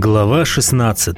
Глава 16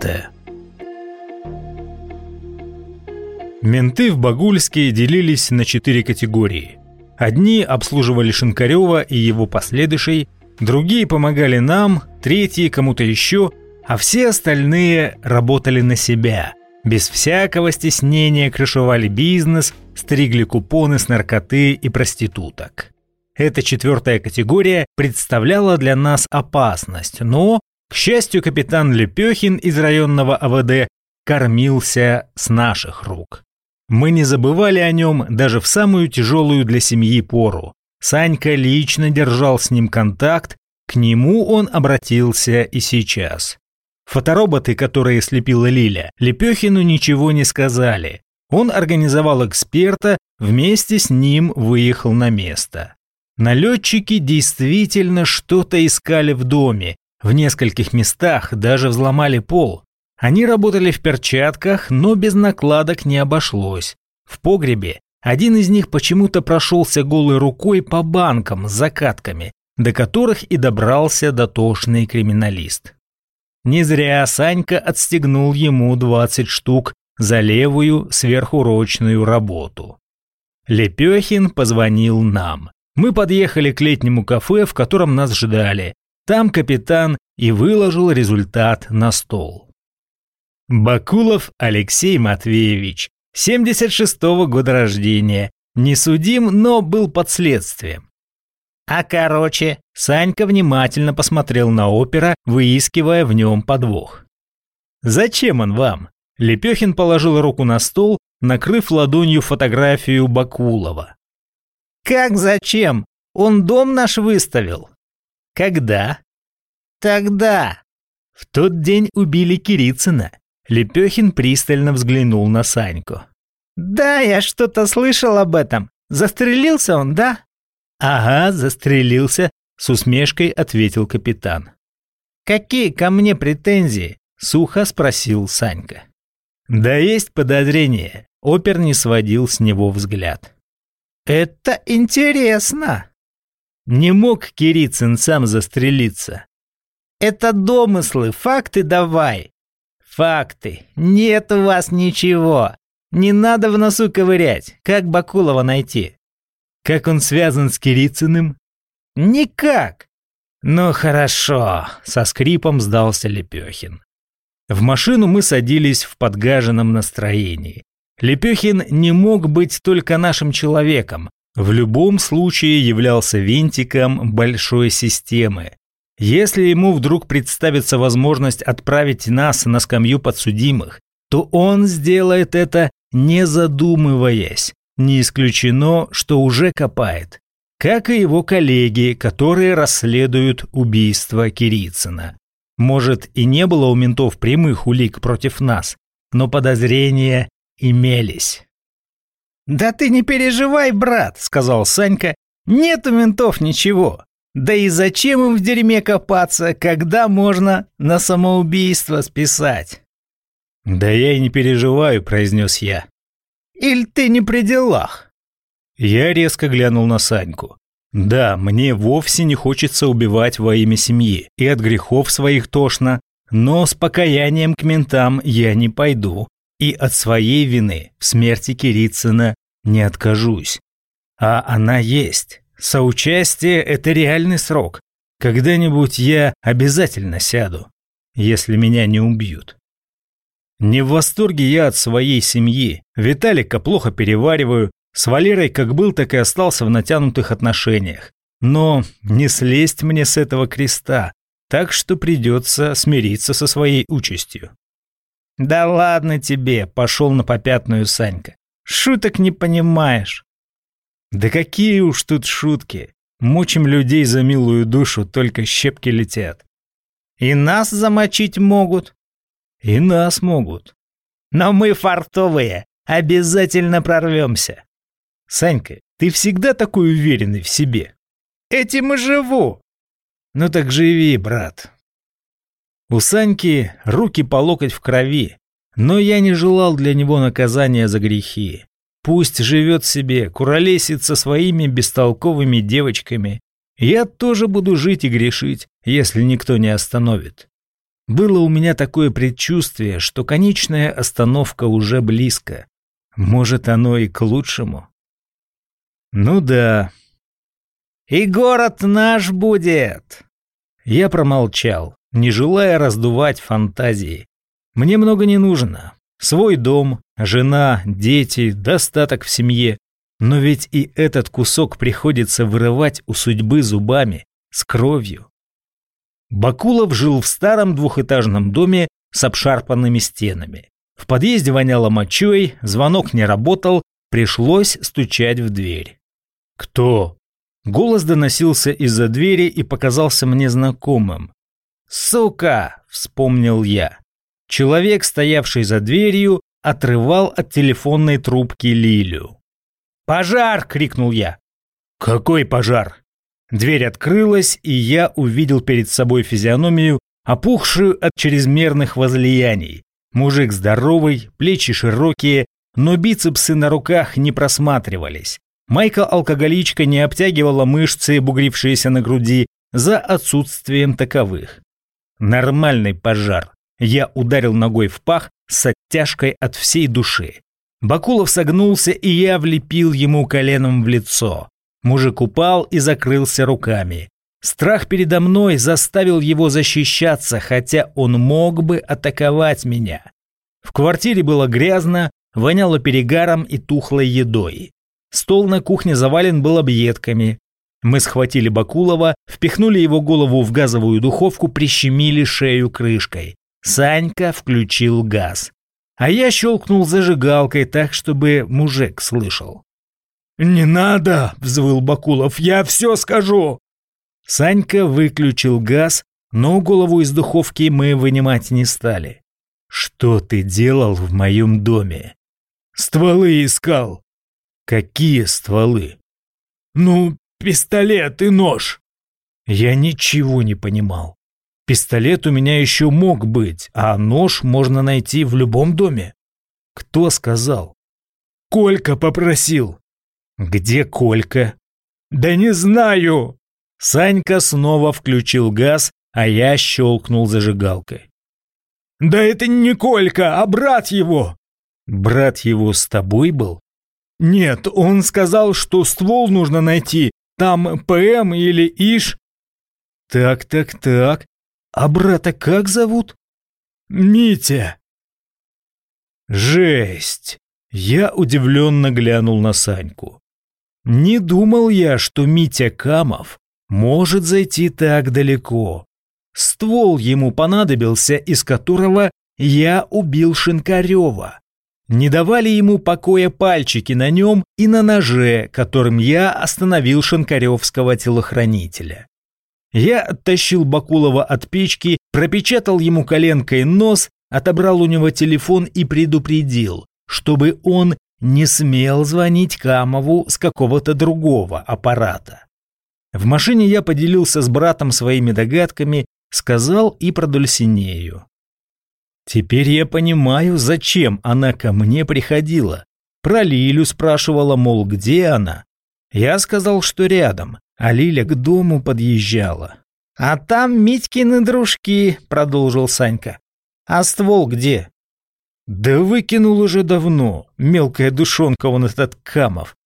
Менты в Багульске делились на четыре категории. Одни обслуживали Шинкарева и его последующей, другие помогали нам, третьи кому-то еще, а все остальные работали на себя. Без всякого стеснения крышевали бизнес, стригли купоны с наркоты и проституток. Эта четвертая категория представляла для нас опасность, но к счастью, капитан Лепехин из районного АВД кормился с наших рук. Мы не забывали о нем даже в самую тяжелую для семьи пору. Санька лично держал с ним контакт, к нему он обратился и сейчас. Фотороботы, которые слепила Лиля, Лепехину ничего не сказали. Он организовал эксперта, вместе с ним выехал на место. Налетчики действительно что-то искали в доме, в нескольких местах даже взломали пол. Они работали в перчатках, но без накладок не обошлось. В погребе один из них почему-то прошелся голой рукой по банкам с закатками, до которых и добрался дотошный криминалист. Не зря Санька отстегнул ему 20 штук за левую сверхурочную работу. Лепехин позвонил нам. Мы подъехали к летнему кафе, в котором нас ждали, там капитан и выложил результат на стол. Бакулов Алексей Матвеевич, 76-го года рождения, не судим, но был под следствием. А короче, Санька внимательно посмотрел на опера, выискивая в нем подвох. «Зачем он вам?» Лепехин положил руку на стол, накрыв ладонью фотографию Бакулова. «Как зачем? Он дом наш выставил. Когда? Тогда. В тот день убили Кирицына. Лепехин пристально взглянул на Саньку. Да, я что-то слышал об этом. Застрелился он, да? Ага, застрелился, с усмешкой ответил капитан. Какие ко мне претензии? Сухо спросил Санька. Да есть подозрение. Опер не сводил с него взгляд. Это интересно. Не мог Кирицын сам застрелиться. Это домыслы, факты давай. Факты. Нет у вас ничего. Не надо в носу ковырять. Как Бакулова найти? Как он связан с Кирицыным? Никак. Ну хорошо, со скрипом сдался Лепехин. В машину мы садились в подгаженном настроении. Лепехин не мог быть только нашим человеком, в любом случае являлся винтиком большой системы. Если ему вдруг представится возможность отправить нас на скамью подсудимых, то он сделает это не задумываясь. Не исключено, что уже копает. Как и его коллеги, которые расследуют убийство Кирицына. Может, и не было у ментов прямых улик против нас, но подозрения имелись. «Да ты не переживай, брат», — сказал Санька. «Нет у ментов ничего. Да и зачем им в дерьме копаться, когда можно на самоубийство списать?» «Да я и не переживаю», — произнес я. «Или ты не при делах?» Я резко глянул на Саньку. «Да, мне вовсе не хочется убивать во имя семьи, и от грехов своих тошно, но с покаянием к ментам я не пойду, и от своей вины в смерти Кирицына не откажусь. А она есть. Соучастие – это реальный срок. Когда-нибудь я обязательно сяду, если меня не убьют. Не в восторге я от своей семьи. Виталика плохо перевариваю. С Валерой как был, так и остался в натянутых отношениях. Но не слезть мне с этого креста, так что придется смириться со своей участью. «Да ладно тебе», – пошел на попятную Санька. «Шуток не понимаешь». «Да какие уж тут шутки. Мучим людей за милую душу, только щепки летят». «И нас замочить могут?» «И нас могут». «Но мы фартовые, обязательно прорвемся». «Санька, ты всегда такой уверенный в себе». «Этим и живу». «Ну так живи, брат, у Саньки руки по локоть в крови, но я не желал для него наказания за грехи. Пусть живет себе, куролесит со своими бестолковыми девочками. Я тоже буду жить и грешить, если никто не остановит. Было у меня такое предчувствие, что конечная остановка уже близко. Может, оно и к лучшему. Ну да. И город наш будет. Я промолчал, не желая раздувать фантазии. Мне много не нужно. Свой дом, жена, дети, достаток в семье. Но ведь и этот кусок приходится вырывать у судьбы зубами, с кровью. Бакулов жил в старом двухэтажном доме с обшарпанными стенами. В подъезде воняло мочой, звонок не работал, пришлось стучать в дверь. «Кто?» Голос доносился из-за двери и показался мне знакомым. «Сука!» – вспомнил я. Человек, стоявший за дверью, отрывал от телефонной трубки Лилю. «Пожар!» – крикнул я. «Какой пожар?» Дверь открылась, и я увидел перед собой физиономию, опухшую от чрезмерных возлияний. Мужик здоровый, плечи широкие, но бицепсы на руках не просматривались. Майка-алкоголичка не обтягивала мышцы, бугрившиеся на груди, за отсутствием таковых. Нормальный пожар. Я ударил ногой в пах с оттяжкой от всей души. Бакулов согнулся, и я влепил ему коленом в лицо. Мужик упал и закрылся руками. Страх передо мной заставил его защищаться, хотя он мог бы атаковать меня. В квартире было грязно, воняло перегаром и тухлой едой. Стол на кухне завален был объедками. Мы схватили Бакулова, впихнули его голову в газовую духовку, прищемили шею крышкой. Санька включил газ. А я щелкнул зажигалкой так, чтобы мужик слышал. «Не надо!» – взвыл Бакулов. «Я все скажу!» Санька выключил газ, но голову из духовки мы вынимать не стали. «Что ты делал в моем доме?» «Стволы искал». «Какие стволы?» «Ну, пистолет и нож». Я ничего не понимал. Пистолет у меня еще мог быть, а нож можно найти в любом доме. Кто сказал? Колька попросил. Где Колька? Да не знаю. Санька снова включил газ, а я щелкнул зажигалкой. Да это не Колька, а брат его. Брат его с тобой был? Нет, он сказал, что ствол нужно найти. Там ПМ или ИШ. Так, так, так. А брата как зовут? Митя. Жесть. Я удивленно глянул на Саньку. Не думал я, что Митя Камов может зайти так далеко. Ствол ему понадобился, из которого я убил Шинкарева. Не давали ему покоя пальчики на нем и на ноже, которым я остановил шинкаревского телохранителя. Я оттащил Бакулова от печки, пропечатал ему коленкой нос, отобрал у него телефон и предупредил, чтобы он не смел звонить Камову с какого-то другого аппарата. В машине я поделился с братом своими догадками, сказал и про Дульсинею. Теперь я понимаю, зачем она ко мне приходила. Про Лилю спрашивала, мол, где она. Я сказал, что рядом, а Лиля к дому подъезжала. «А там Митькины дружки», — продолжил Санька. «А ствол где?» «Да выкинул уже давно, мелкая душонка он этот Камов».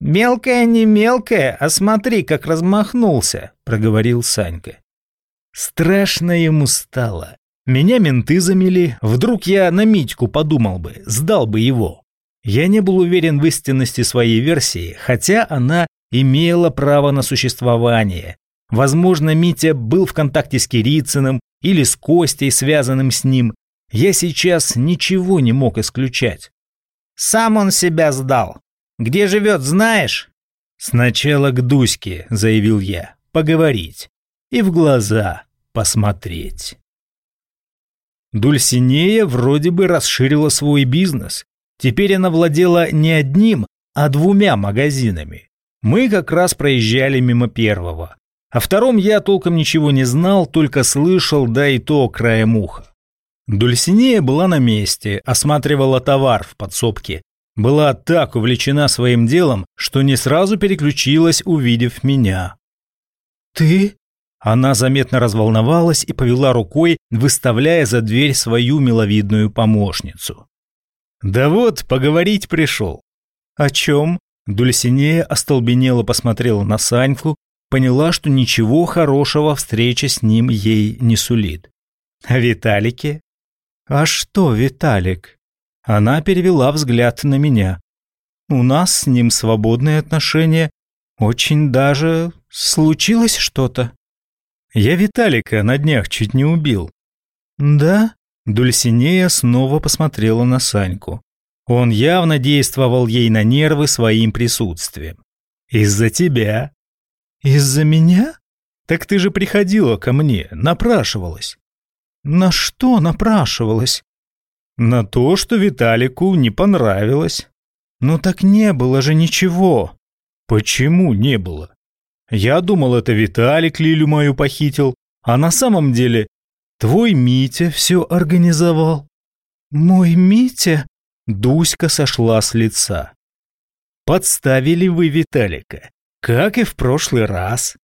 «Мелкая не мелкая, а смотри, как размахнулся», — проговорил Санька. Страшно ему стало. Меня менты замели, вдруг я на Митьку подумал бы, сдал бы его. Я не был уверен в истинности своей версии, хотя она имела право на существование. Возможно, Митя был в контакте с Кирицыным или с Костей, связанным с ним. Я сейчас ничего не мог исключать. «Сам он себя сдал. Где живет, знаешь?» «Сначала к Дуське», — заявил я, — «поговорить. И в глаза посмотреть». Дульсинея вроде бы расширила свой бизнес. Теперь она владела не одним, а двумя магазинами. Мы как раз проезжали мимо первого. О втором я толком ничего не знал, только слышал, да и то краем уха. Дульсинея была на месте, осматривала товар в подсобке. Была так увлечена своим делом, что не сразу переключилась, увидев меня. «Ты? Она заметно разволновалась и повела рукой, выставляя за дверь свою миловидную помощницу. «Да вот, поговорить пришел». «О чем?» Дульсинея остолбенело посмотрела на Саньку, поняла, что ничего хорошего встреча с ним ей не сулит. «О Виталике?» «А что, Виталик?» Она перевела взгляд на меня. «У нас с ним свободные отношения. Очень даже случилось что-то». «Я Виталика на днях чуть не убил». «Да?» Дульсинея снова посмотрела на Саньку. Он явно действовал ей на нервы своим присутствием. «Из-за тебя». «Из-за меня? Так ты же приходила ко мне, напрашивалась». «На что напрашивалась?» «На то, что Виталику не понравилось». «Ну так не было же ничего». «Почему не было?» «Я думал, это Виталик Лилю мою похитил, а на самом деле твой Митя все организовал». «Мой Митя?» Дуська сошла с лица. «Подставили вы Виталика, как и в прошлый раз».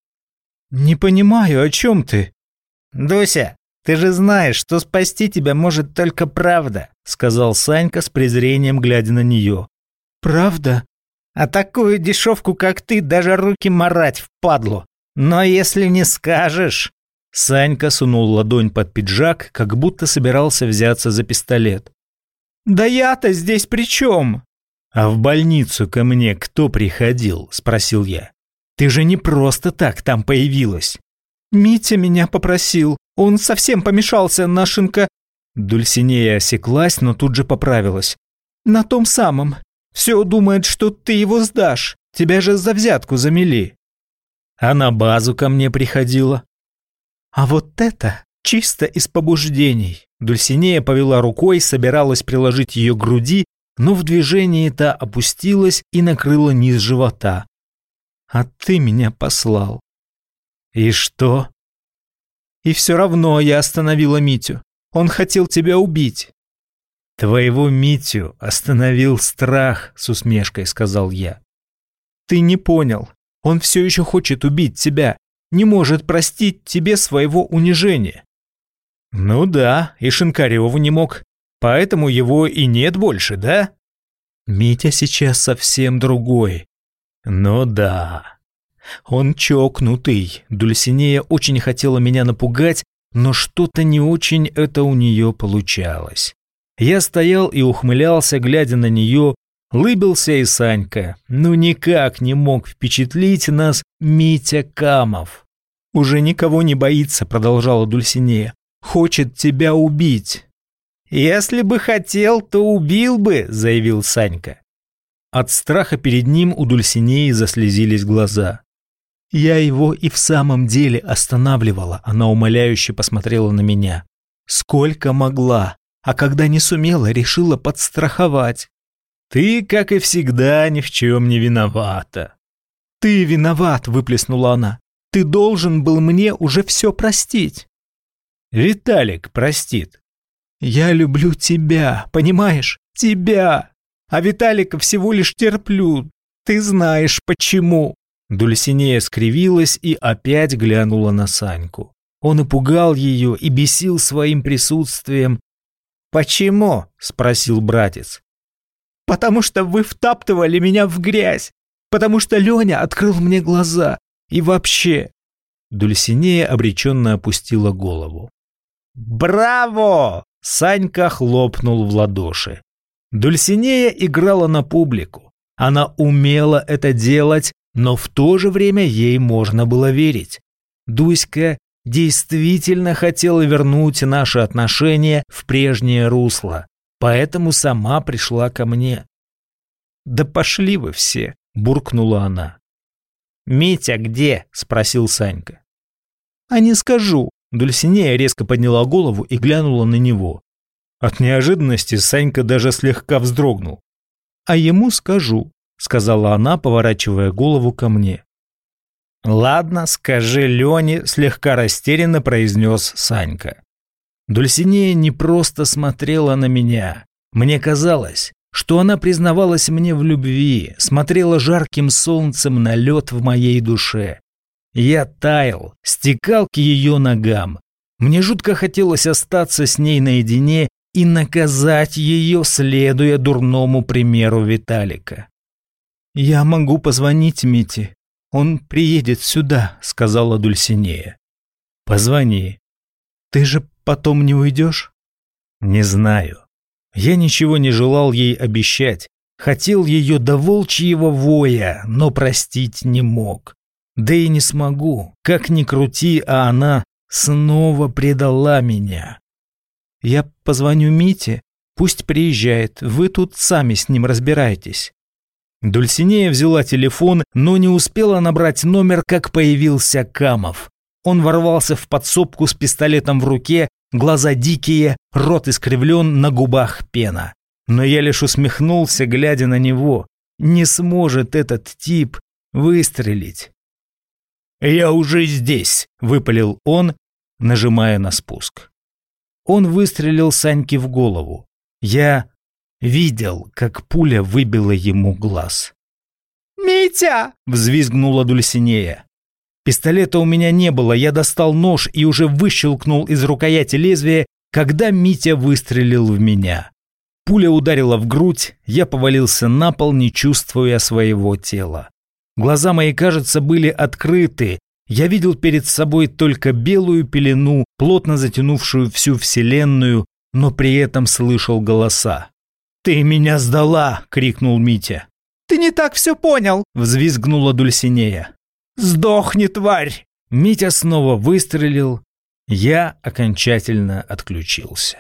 «Не понимаю, о чем ты?» «Дуся, ты же знаешь, что спасти тебя может только правда», сказал Санька с презрением, глядя на нее. «Правда?» «А такую дешевку, как ты, даже руки марать впадлу. Но если не скажешь...» Санька сунул ладонь под пиджак, как будто собирался взяться за пистолет. «Да я-то здесь при чем?» «А в больницу ко мне кто приходил?» – спросил я. «Ты же не просто так там появилась». «Митя меня попросил. Он совсем помешался на шинка...» Дульсинея осеклась, но тут же поправилась. «На том самом. Все думает, что ты его сдашь. Тебя же за взятку замели». «А на базу ко мне приходила». «А вот это чисто из побуждений. Дульсинея повела рукой, собиралась приложить ее к груди, но в движении та опустилась и накрыла низ живота. «А ты меня послал». «И что?» «И все равно я остановила Митю. Он хотел тебя убить». «Твоего Митю остановил страх», — с усмешкой сказал я. «Ты не понял. Он все еще хочет убить тебя. Не может простить тебе своего унижения. Ну да, и Шинкареву не мог. Поэтому его и нет больше, да? Митя сейчас совсем другой. Ну да. Он чокнутый. Дульсинея очень хотела меня напугать, но что-то не очень это у нее получалось. Я стоял и ухмылялся, глядя на нее, лыбился и Санька. Ну никак не мог впечатлить нас Митя Камов. «Уже никого не боится», — продолжала Дульсинея хочет тебя убить». «Если бы хотел, то убил бы», — заявил Санька. От страха перед ним у Дульсинеи заслезились глаза. «Я его и в самом деле останавливала», — она умоляюще посмотрела на меня. «Сколько могла, а когда не сумела, решила подстраховать». «Ты, как и всегда, ни в чем не виновата». «Ты виноват», — выплеснула она. «Ты должен был мне уже все простить». Виталик простит. Я люблю тебя, понимаешь? Тебя. А Виталика всего лишь терплю. Ты знаешь почему. Дульсинея скривилась и опять глянула на Саньку. Он напугал ее и бесил своим присутствием. «Почему?» – спросил братец. «Потому что вы втаптывали меня в грязь. Потому что Леня открыл мне глаза. И вообще...» Дульсинея обреченно опустила голову. «Браво!» – Санька хлопнул в ладоши. Дульсинея играла на публику. Она умела это делать, но в то же время ей можно было верить. Дуська действительно хотела вернуть наши отношения в прежнее русло, поэтому сама пришла ко мне. «Да пошли вы все!» – буркнула она. «Митя где?» – спросил Санька. «А не скажу», Дульсинея резко подняла голову и глянула на него. От неожиданности Санька даже слегка вздрогнул. «А ему скажу», — сказала она, поворачивая голову ко мне. «Ладно, скажи Лене», — слегка растерянно произнес Санька. Дульсинея не просто смотрела на меня. Мне казалось, что она признавалась мне в любви, смотрела жарким солнцем на лед в моей душе. Я таял, стекал к ее ногам. Мне жутко хотелось остаться с ней наедине и наказать ее, следуя дурному примеру Виталика. «Я могу позвонить Мите. Он приедет сюда», — сказала Дульсинея. «Позвони». «Ты же потом не уйдешь?» «Не знаю. Я ничего не желал ей обещать. Хотел ее до волчьего воя, но простить не мог. Да и не смогу. Как ни крути, а она снова предала меня. Я позвоню Мите, пусть приезжает, вы тут сами с ним разбираетесь. Дульсинея взяла телефон, но не успела набрать номер, как появился Камов. Он ворвался в подсобку с пистолетом в руке, глаза дикие, рот искривлен, на губах пена. Но я лишь усмехнулся, глядя на него. Не сможет этот тип выстрелить. «Я уже здесь», — выпалил он, нажимая на спуск. Он выстрелил Саньке в голову. Я видел, как пуля выбила ему глаз. «Митя!» — взвизгнула Дульсинея. Пистолета у меня не было, я достал нож и уже выщелкнул из рукояти лезвия, когда Митя выстрелил в меня. Пуля ударила в грудь, я повалился на пол, не чувствуя своего тела. Глаза мои, кажется, были открыты. Я видел перед собой только белую пелену, плотно затянувшую всю вселенную, но при этом слышал голоса. «Ты меня сдала!» — крикнул Митя. «Ты не так все понял!» — взвизгнула Дульсинея. «Сдохни, тварь!» Митя снова выстрелил. Я окончательно отключился.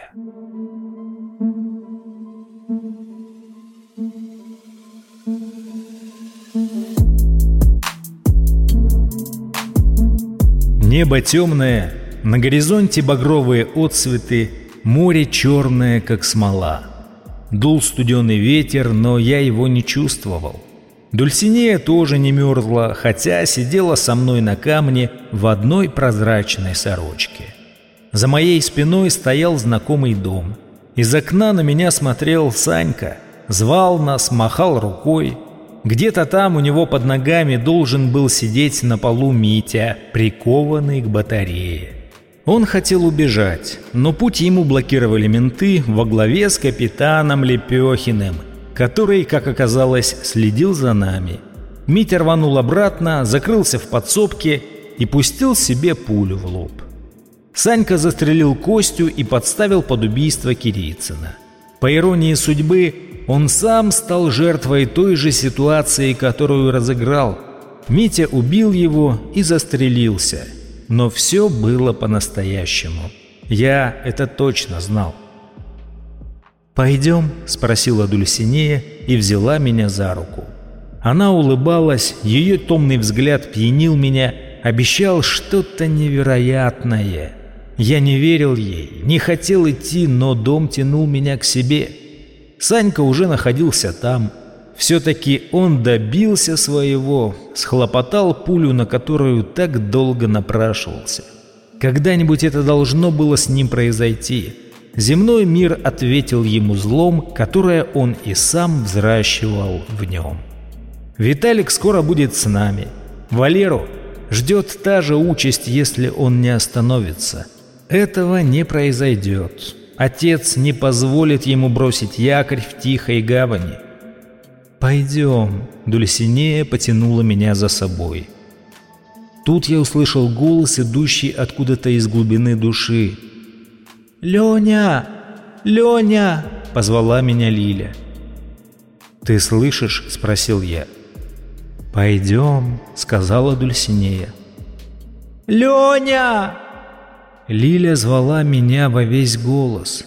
Небо темное, на горизонте багровые отцветы, море черное, как смола. Дул студеный ветер, но я его не чувствовал. Дульсинея тоже не мерзла, хотя сидела со мной на камне в одной прозрачной сорочке. За моей спиной стоял знакомый дом. Из окна на меня смотрел Санька, звал нас, махал рукой. Где-то там у него под ногами должен был сидеть на полу Митя, прикованный к батарее. Он хотел убежать, но путь ему блокировали менты во главе с капитаном Лепехиным, который, как оказалось, следил за нами. Митя рванул обратно, закрылся в подсобке и пустил себе пулю в лоб. Санька застрелил Костю и подставил под убийство Кирицына. По иронии судьбы, он сам стал жертвой той же ситуации, которую разыграл. Митя убил его и застрелился. Но все было по-настоящему. Я это точно знал. «Пойдем?» – спросила Дульсинея и взяла меня за руку. Она улыбалась, ее томный взгляд пьянил меня, обещал что-то невероятное. Я не верил ей, не хотел идти, но дом тянул меня к себе – Санька уже находился там. Все-таки он добился своего, схлопотал пулю, на которую так долго напрашивался. Когда-нибудь это должно было с ним произойти. Земной мир ответил ему злом, которое он и сам взращивал в нем. Виталик скоро будет с нами. Валеру ждет та же участь, если он не остановится. Этого не произойдет. Отец не позволит ему бросить якорь в тихой гавани. «Пойдем», — Дульсинея потянула меня за собой. Тут я услышал голос, идущий откуда-то из глубины души. «Леня! Леня!» — позвала меня Лиля. «Ты слышишь?» — спросил я. «Пойдем», — сказала Дульсинея. «Леня!» Лиля звала меня во весь голос.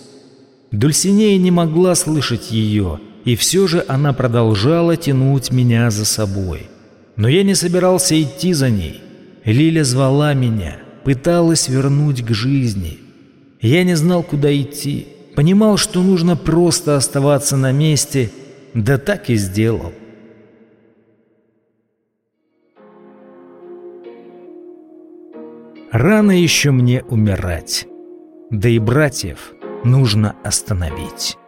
Дульсинея не могла слышать ее, и все же она продолжала тянуть меня за собой. Но я не собирался идти за ней. Лиля звала меня, пыталась вернуть к жизни. Я не знал, куда идти, понимал, что нужно просто оставаться на месте, да так и сделал. Рано еще мне умирать. Да и братьев нужно остановить.